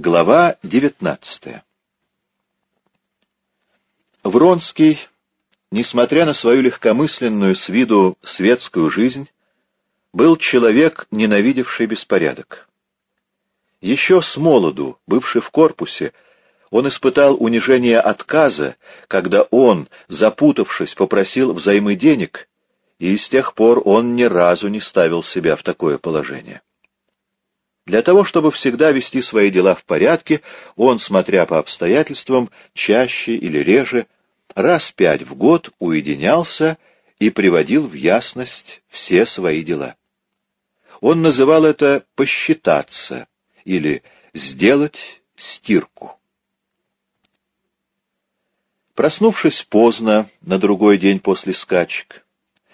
Глава девятнадцатая Вронский, несмотря на свою легкомысленную с виду светскую жизнь, был человек, ненавидевший беспорядок. Еще с молоду, бывший в корпусе, он испытал унижение отказа, когда он, запутавшись, попросил взаймы денег, и с тех пор он ни разу не ставил себя в такое положение. Для того, чтобы всегда вести свои дела в порядке, он, смотря по обстоятельствам, чаще или реже, раз пять в год уединялся и приводил в ясность все свои дела. Он называл это «посчитаться» или «сделать стирку». Проснувшись поздно, на другой день после скачек,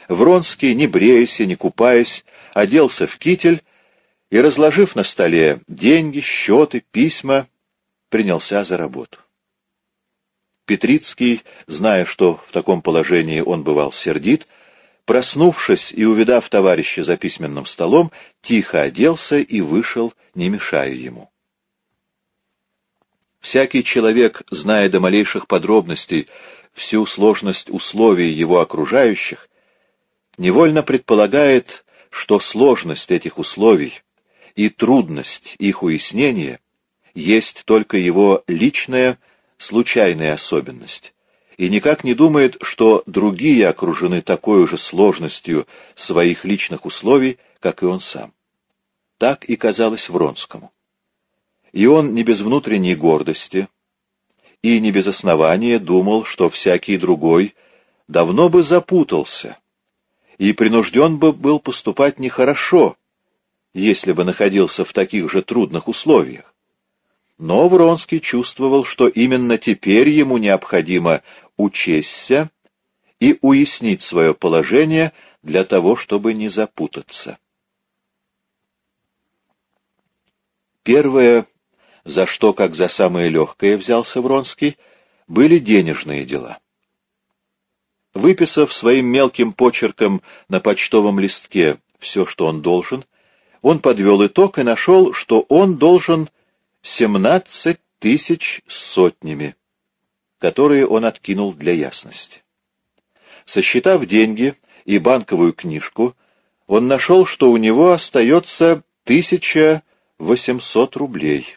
Вронский, не бреясь и не купаясь, оделся в китель и, разложив на столе деньги, счеты, письма, принялся за работу. Петрицкий, зная, что в таком положении он бывал сердит, проснувшись и увидав товарища за письменным столом, тихо оделся и вышел, не мешая ему. Всякий человек, зная до малейших подробностей всю сложность условий его окружающих, невольно предполагает, что сложность этих условий и трудность их уяснения есть только его личная, случайная особенность, и никак не думает, что другие окружены такой же сложностью своих личных условий, как и он сам. Так и казалось Вронскому. И он не без внутренней гордости и не без основания думал, что всякий другой давно бы запутался и принужден бы был поступать нехорошо, если бы находился в таких же трудных условиях. Но Вронский чувствовал, что именно теперь ему необходимо учесться и уяснить свое положение для того, чтобы не запутаться. Первое, за что, как за самое легкое, взялся Вронский, были денежные дела. Выписав своим мелким почерком на почтовом листке все, что он должен, он подвел итог и нашел, что он должен семнадцать тысяч сотнями, которые он откинул для ясности. Сосчитав деньги и банковую книжку, он нашел, что у него остается тысяча восемьсот рублей,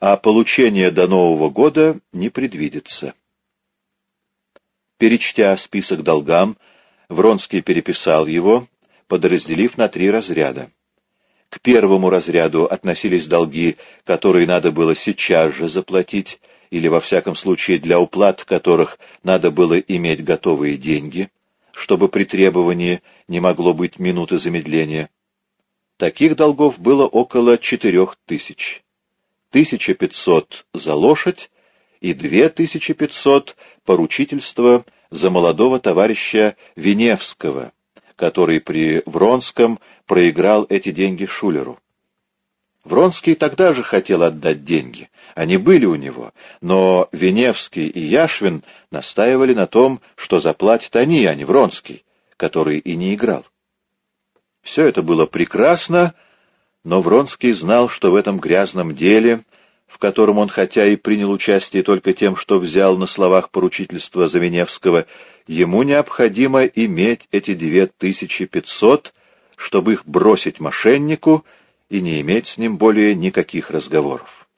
а получение до Нового года не предвидится. Перечтя список долгам, Вронский переписал его подразделив на три разряда. К первому разряду относились долги, которые надо было сейчас же заплатить, или, во всяком случае, для уплат которых надо было иметь готовые деньги, чтобы при требовании не могло быть минуты замедления. Таких долгов было около четырех тысяч. 1500 за лошадь и 2500 поручительство за молодого товарища Веневского, который при Вронском проиграл эти деньги Шулеру. Вронский тогда же хотел отдать деньги. Они были у него, но Веневский и Яшвин настаивали на том, что заплатят они, а не Вронский, который и не играл. Все это было прекрасно, но Вронский знал, что в этом грязном деле, в котором он хотя и принял участие только тем, что взял на словах поручительства Завеневского, ему необходимо иметь эти две тысячи пятьсот, чтобы их бросить мошеннику и не иметь с ним более никаких разговоров.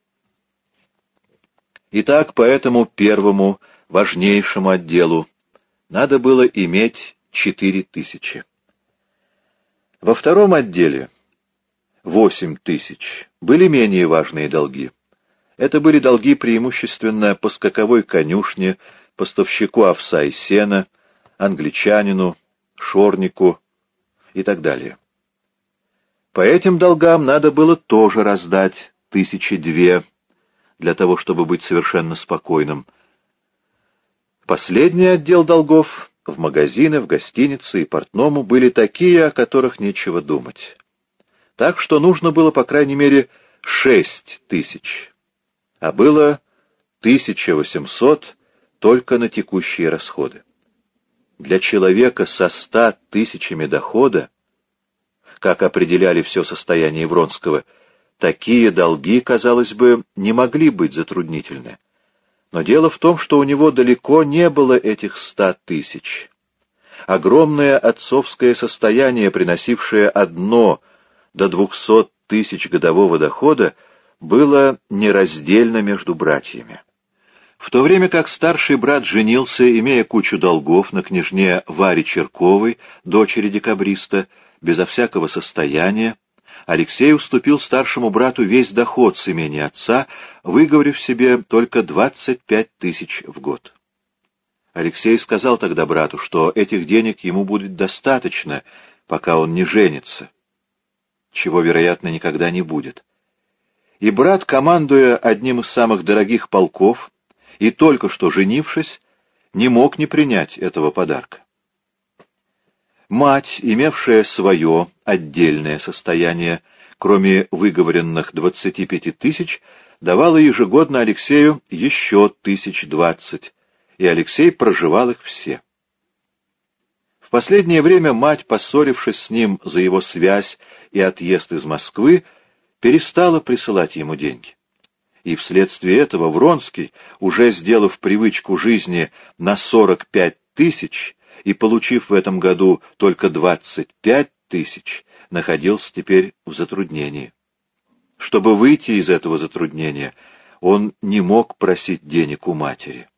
Итак, по этому первому, важнейшему отделу надо было иметь четыре тысячи. Во втором отделе восемь тысяч были менее важные долги. Это были долги преимущественно по скаковой конюшне, поставщику овса и сена, англичанину, шорнику и так далее. По этим долгам надо было тоже раздать тысячи две, для того, чтобы быть совершенно спокойным. Последний отдел долгов в магазины, в гостинице и портному были такие, о которых нечего думать. Так что нужно было, по крайней мере, шесть тысяч, а было тысяча восемьсот только на текущие расходы. Для человека со ста тысячами дохода, как определяли все состояние Вронского, такие долги, казалось бы, не могли быть затруднительны. Но дело в том, что у него далеко не было этих ста тысяч. Огромное отцовское состояние, приносившее одно до двухсот тысяч годового дохода, было нераздельно между братьями. В то время как старший брат женился, имея кучу долгов на княжне Варе Черковой, дочери декабриста, безо всякого состояния, Алексей уступил старшему брату весь доход с имени отца, выговорив себе только 25 тысяч в год. Алексей сказал тогда брату, что этих денег ему будет достаточно, пока он не женится, чего, вероятно, никогда не будет. И брат, командуя одним из самых дорогих полков, и только что женившись, не мог не принять этого подарка. Мать, имевшая свое отдельное состояние, кроме выговоренных 25 тысяч, давала ежегодно Алексею еще тысяч двадцать, и Алексей проживал их все. В последнее время мать, поссорившись с ним за его связь и отъезд из Москвы, перестала присылать ему деньги и вследствие этого Вронский, уже сделав привычку жизни на 45 тысяч и получив в этом году только 25 тысяч, находился теперь в затруднении. Чтобы выйти из этого затруднения, он не мог просить денег у матери.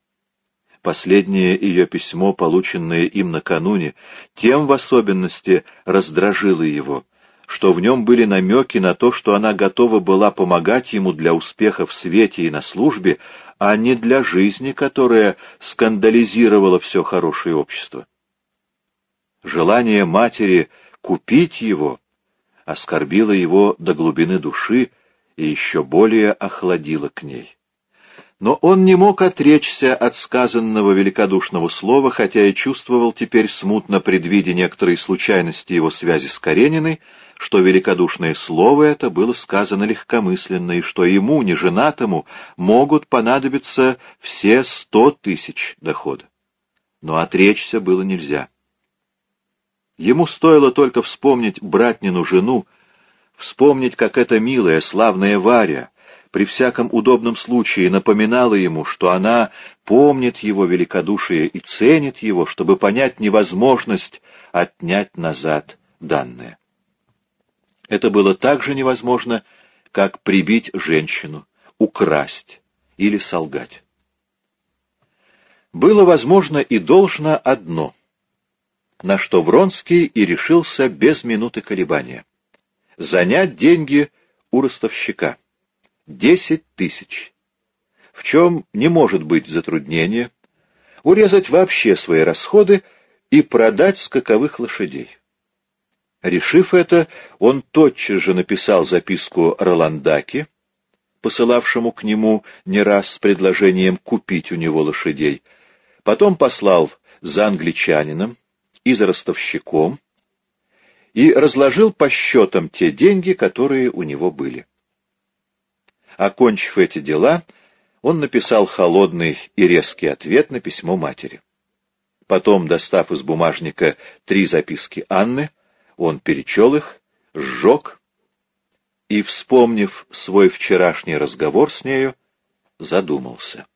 Последнее ее письмо, полученное им накануне, тем в особенности раздражило его — что в нем были намеки на то, что она готова была помогать ему для успеха в свете и на службе, а не для жизни, которая скандализировала все хорошее общество. Желание матери купить его оскорбило его до глубины души и еще более охладило к ней. Но он не мог отречься от сказанного великодушного слова, хотя и чувствовал теперь смутно предвидя некоторые случайности его связи с Карениной, что великодушное слово это было сказано легкомысленно, и что ему, неженатому, могут понадобиться все сто тысяч дохода. Но отречься было нельзя. Ему стоило только вспомнить братнину жену, вспомнить, как эта милая, славная Варя при всяком удобном случае напоминала ему, что она помнит его великодушие и ценит его, чтобы понять невозможность отнять назад данное. Это было так же невозможно, как прибить женщину, украсть или солгать. Было возможно и должно одно, на что Вронский и решился без минуты колебания. Занять деньги у ростовщика. Десять тысяч. В чем не может быть затруднения, урезать вообще свои расходы и продать скаковых лошадей. Решив это, он тотчас же написал записку Роландаке, посылавшему к нему не раз с предложением купить у него лошадей, потом послал за англичанином и за ростовщиком и разложил по счетам те деньги, которые у него были. Окончив эти дела, он написал холодный и резкий ответ на письмо матери. Потом, достав из бумажника три записки Анны, он перечел их, сжег и, вспомнив свой вчерашний разговор с нею, задумался.